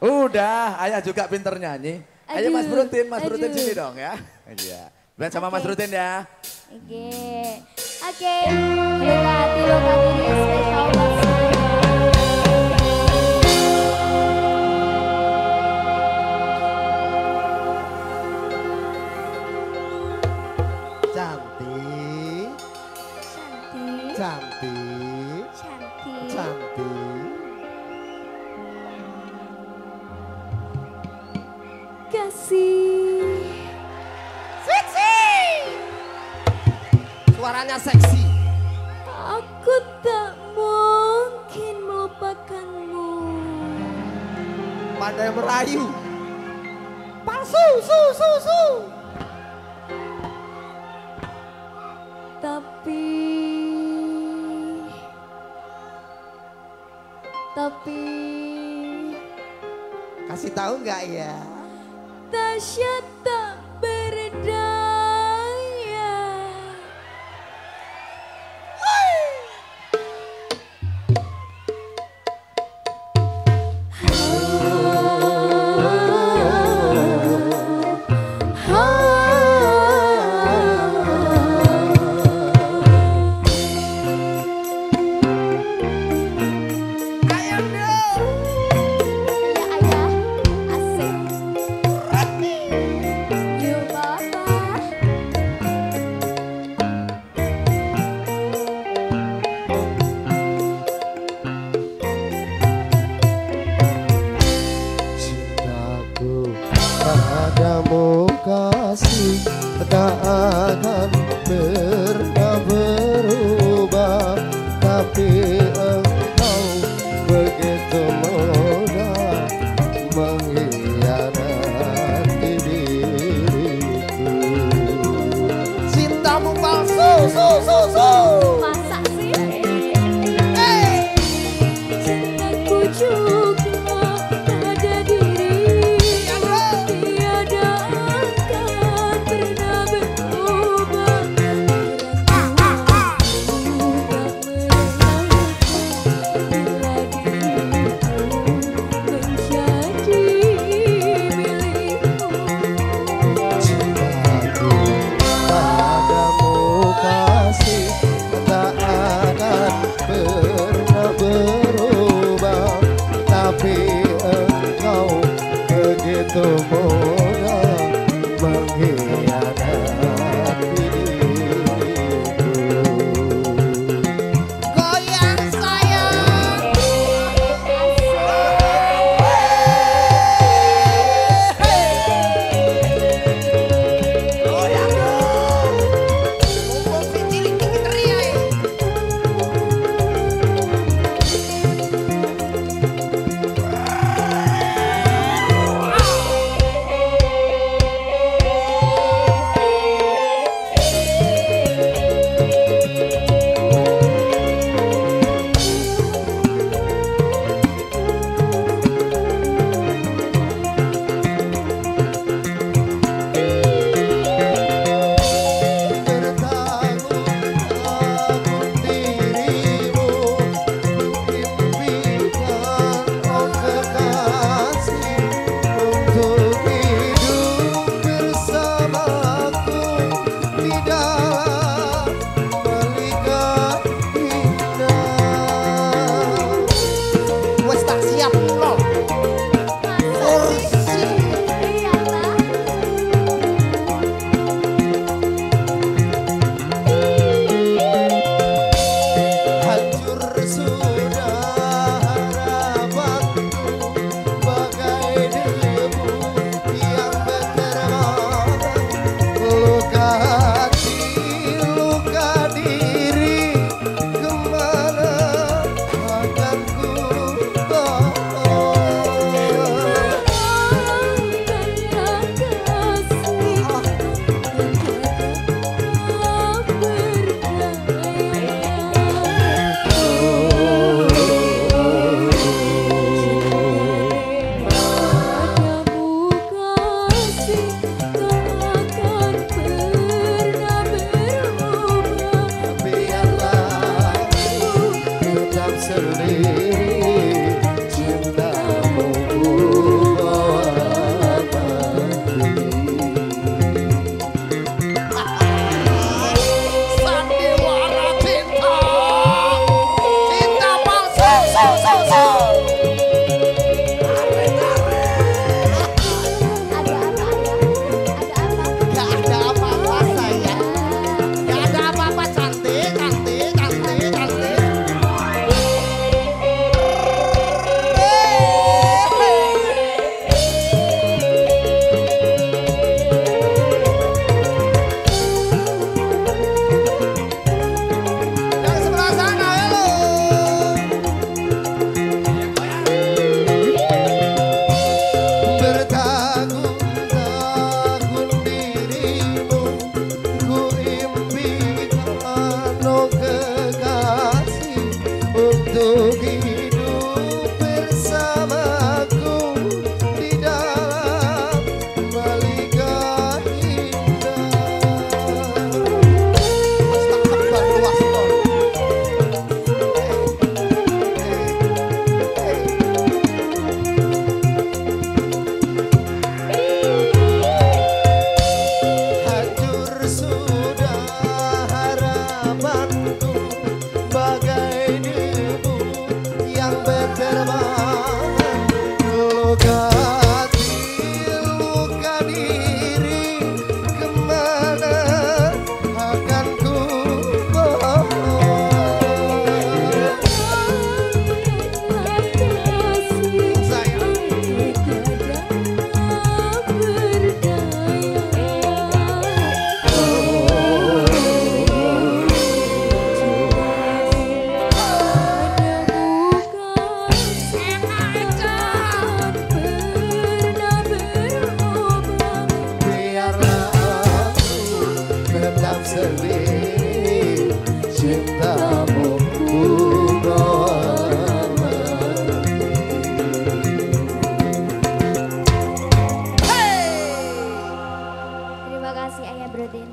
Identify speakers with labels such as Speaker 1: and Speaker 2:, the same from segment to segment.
Speaker 1: Udah, ayah juga pinter nyanyi. Ayo Mas Brutin, Mas Brutin
Speaker 2: aduh.
Speaker 1: sini dong ya. Iya. Duet sama Mas
Speaker 2: Oke.
Speaker 1: Brutin ya.
Speaker 2: Oke. Oke. Luka hati, luka diri Kasih.
Speaker 3: Suaranya seksi.
Speaker 2: Aku tak mungkin melupakanmu.
Speaker 3: Pandai merayu. Palsu, su, su, su.
Speaker 2: Tapi Tapi
Speaker 3: Kasih tahu nggak ya?
Speaker 2: Tasya tak
Speaker 3: palsu, su, su,
Speaker 2: up.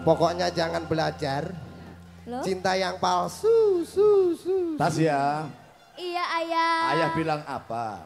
Speaker 4: Pokoknya jangan belajar
Speaker 2: Loh?
Speaker 4: Cinta yang palsu, su, su.
Speaker 1: Tas ya.
Speaker 2: Iya Ayah.
Speaker 1: Ayah bilang apa?